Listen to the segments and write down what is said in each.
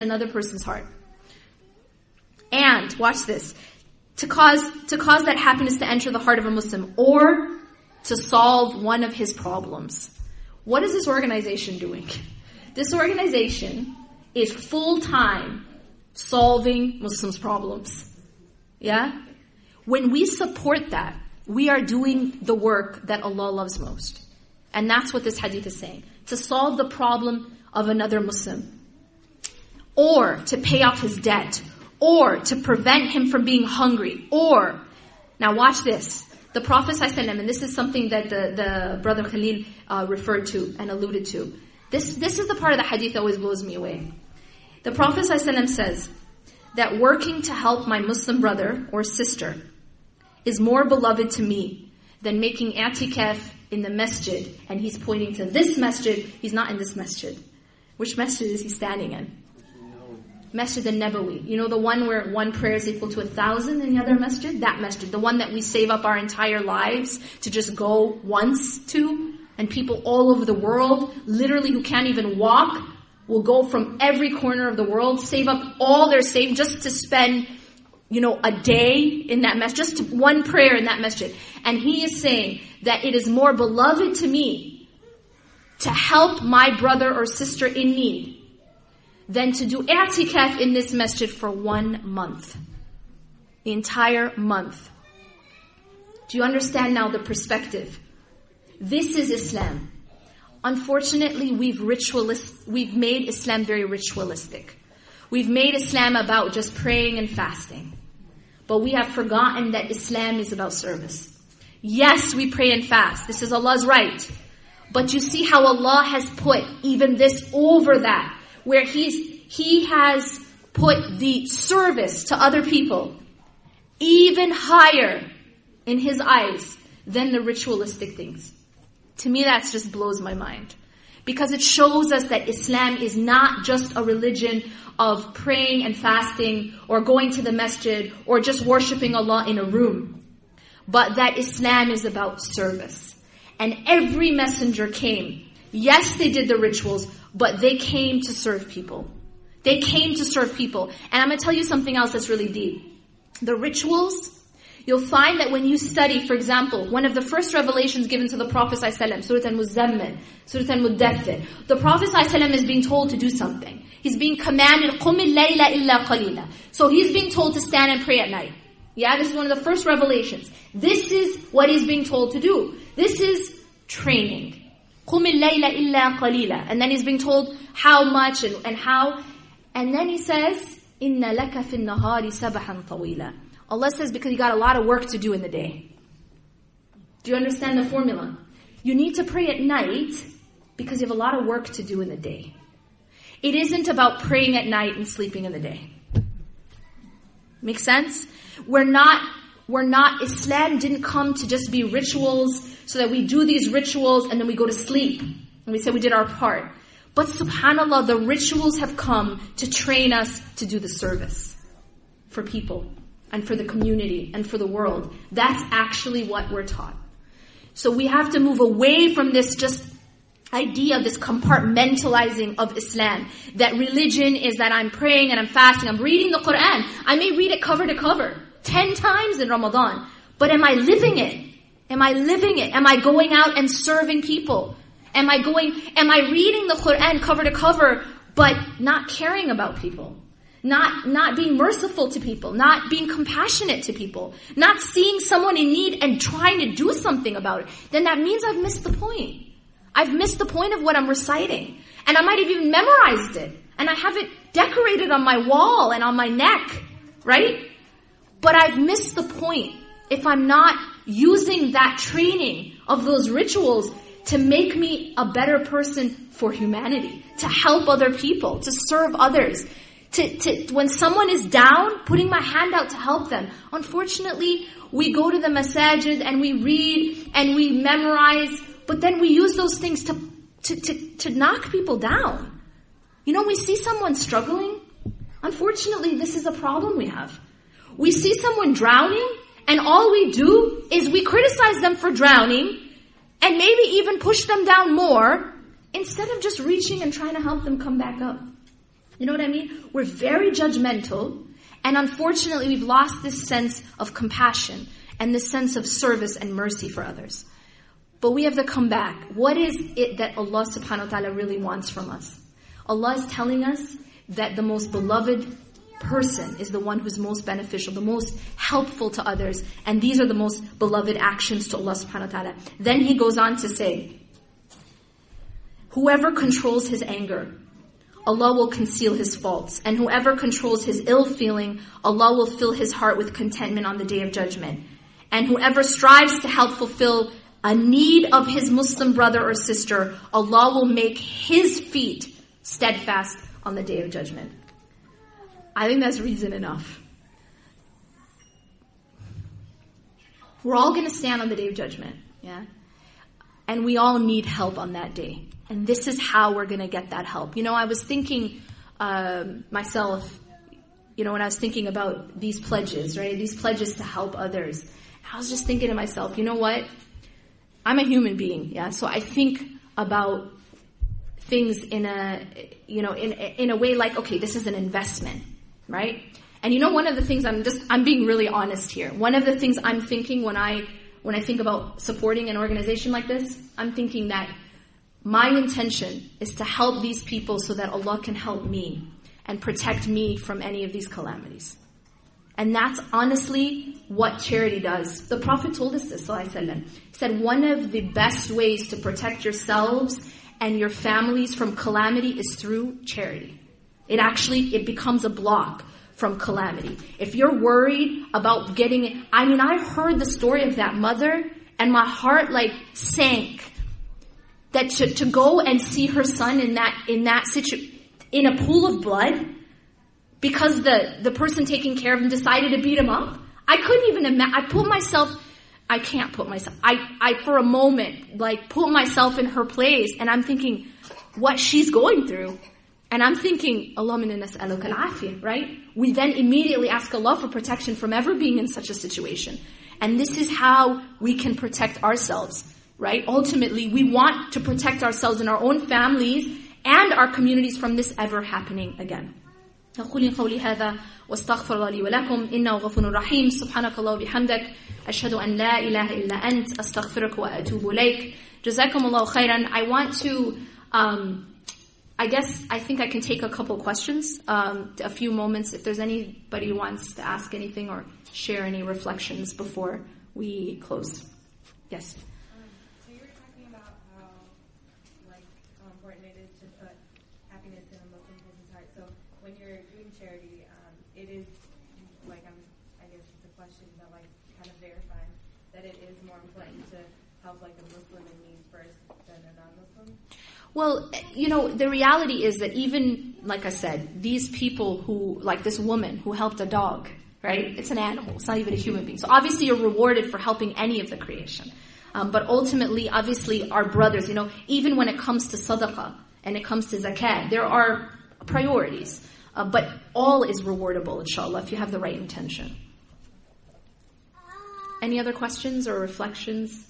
another person's heart. And, watch this, to cause, to cause that happiness to enter the heart of a Muslim, or to solve one of his problems. What is this organization doing? This organization is full time solving Muslims' problems. Yeah? When we support that, we are doing the work that Allah loves most. And that's what this hadith is saying. To solve the problem of another Muslim. Or to pay off his debt. Or to prevent him from being hungry. Or, now watch this. The Prophet ﷺ, and this is something that the, the brother Khalil uh, referred to and alluded to. This, this is the part of the hadith that always blows me away. The Prophet ﷺ says that working to help my Muslim brother or sister is more beloved to me than making i'tikaf in the masjid. And he's pointing to this masjid, he's not in this masjid. Which masjid is he standing in? Masjid al-Nabawi. You know the one where one prayer is equal to a thousand in the other masjid? That masjid. The one that we save up our entire lives to just go once to. And people all over the world, literally who can't even walk, will go from every corner of the world, save up all their savings just to spend, you know, a day in that masjid, just one prayer in that masjid. And he is saying that it is more beloved to me to help my brother or sister in need than to do i'tikaf in this masjid for one month. The entire month. Do you understand now the perspective? This is Islam. Unfortunately, we've ritualist, we've made Islam very ritualistic. We've made Islam about just praying and fasting. But we have forgotten that Islam is about service. Yes, we pray and fast. This is Allah's right. But you see how Allah has put even this over that where he's, he has put the service to other people even higher in his eyes than the ritualistic things. To me, that just blows my mind. Because it shows us that Islam is not just a religion of praying and fasting or going to the masjid or just worshiping Allah in a room. But that Islam is about service. And every messenger came. Yes, they did the rituals, but they came to serve people. They came to serve people. And I'm going to tell you something else that's really deep. The rituals, you'll find that when you study, for example, one of the first revelations given to the Prophet ﷺ, Surah Al-Muzammil, Surah Al-Muddathir, the Prophet ﷺ is being told to do something. He's being commanded, قُمِ اللَّيْلَ إِلَّا قَلِيلًا So he's being told to stand and pray at night. Yeah, this is one of the first revelations. This is what he's being told to do. This is training. قُمِ اللَّيْلَ إِلَّا قَلِيلًا And then he's being told how much and, and how. And then he says, إِنَّ لَكَ فِي النَّهَارِ سَبَحًا طَوِيلًا Allah says because you got a lot of work to do in the day. Do you understand the formula? You need to pray at night because you have a lot of work to do in the day. It isn't about praying at night and sleeping in the day. Make sense? We're not, we're not, Islam didn't come to just be rituals so that we do these rituals and then we go to sleep. And we say we did our part. But subhanAllah, the rituals have come to train us to do the service for people and for the community and for the world. That's actually what we're taught. So we have to move away from this just idea, of this compartmentalizing of Islam. That religion is that I'm praying and I'm fasting, I'm reading the Quran. I may read it cover to cover, ten times in Ramadan. But am I living it? Am I living it? Am I going out and serving people? Am I going, am I reading the Quran cover to cover, but not caring about people? Not, not being merciful to people, not being compassionate to people, not seeing someone in need and trying to do something about it, then that means I've missed the point. I've missed the point of what I'm reciting. And I might have even memorized it. And I have it decorated on my wall and on my neck, right? But I've missed the point if I'm not using that training of those rituals to make me a better person for humanity, to help other people, to serve others. To, to, when someone is down, putting my hand out to help them. Unfortunately, we go to the masajid and we read and we memorize, but then we use those things to, to, to, to knock people down. You know, we see someone struggling. Unfortunately, this is a problem we have. We see someone drowning and all we do is we criticize them for drowning and maybe even push them down more instead of just reaching and trying to help them come back up. You know what I mean? We're very judgmental, and unfortunately, we've lost this sense of compassion and this sense of service and mercy for others. But we have to come back. What is it that Allah subhanahu wa ta'ala really wants from us? Allah is telling us that the most beloved person is the one who's most beneficial, the most helpful to others, and these are the most beloved actions to Allah subhanahu wa ta'ala. Then he goes on to say, Whoever controls his anger, Allah will conceal his faults. And whoever controls his ill feeling, Allah will fill his heart with contentment on the day of judgment. And whoever strives to help fulfill a need of his Muslim brother or sister, Allah will make his feet steadfast on the day of judgment. I think that's reason enough. We're all going to stand on the day of judgment, yeah? And we all need help on that day. And this is how we're going to get that help. You know, I was thinking um, myself, you know, when I was thinking about these pledges, right? These pledges to help others. I was just thinking to myself, you know what? I'm a human being, yeah? So I think about things in a, you know, in, in a way like, okay, this is an investment, right? And you know, one of the things I'm just, I'm being really honest here. One of the things I'm thinking when I, when I think about supporting an organization like this, I'm thinking that my intention is to help these people so that Allah can help me and protect me from any of these calamities. And that's honestly what charity does. The Prophet told us this, he said one of the best ways to protect yourselves and your families from calamity is through charity. It actually, it becomes a block from calamity. If you're worried about getting, it, I mean, I heard the story of that mother and my heart like sank that to, to go and see her son in that, in that situation, in a pool of blood because the, the person taking care of him decided to beat him up. I couldn't even imagine, I put myself, I can't put myself, I, I for a moment, like put myself in her place and I'm thinking what she's going through. And I'm thinking, Allahumma nas'aluka al right? We then immediately ask Allah for protection from ever being in such a situation. And this is how we can protect ourselves, right? Ultimately, we want to protect ourselves and our own families and our communities from this ever happening again. أقول قولي هذا واستغفر الله لي ولكم إنه غفور رحيم سبحانك الله وبحمدك أشهد أن لا إله إلا أنت أستغفرك وأتوب إليك جزاكم الله خيرا I want to um, I guess I think I can take a couple questions, um, a few moments if there's anybody who wants to ask anything or share any reflections before we close. Yes. Well, you know, the reality is that even, like I said, these people who, like this woman who helped a dog, right? It's an animal. It's not even a human being. So obviously you're rewarded for helping any of the creation. Um, but ultimately, obviously, our brothers, you know, even when it comes to sadaqah and it comes to zakat, there are priorities. Uh, but all is rewardable, inshallah, if you have the right intention. Any other questions or reflections?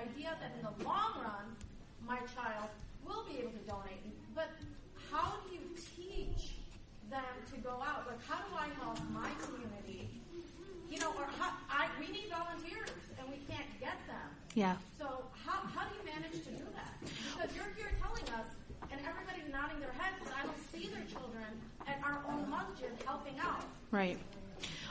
idea that in the long run, my child will be able to donate. But how do you teach them to go out? Like, how do I help my community? You know, or how, I, we need volunteers and we can't get them. Yeah. So how, how do you manage to do that? Because you're here telling us, and everybody's nodding their heads, because I don't see their children at our own masjid helping out. Right.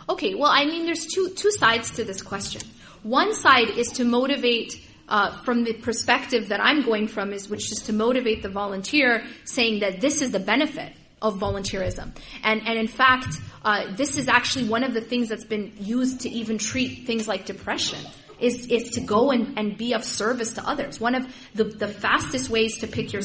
Okay, well, I mean, there's two, two sides to this question. One side is to motivate uh, from the perspective that I'm going from is which is to motivate the volunteer, saying that this is the benefit of volunteerism, and and in fact, uh, this is actually one of the things that's been used to even treat things like depression is, is to go and, and be of service to others. One of the, the fastest ways to pick your